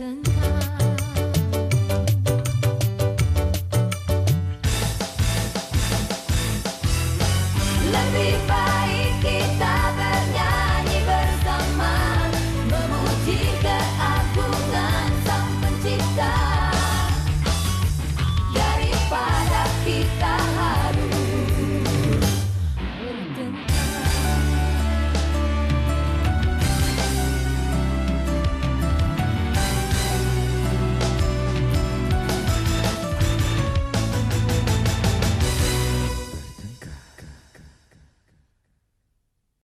Let me buy.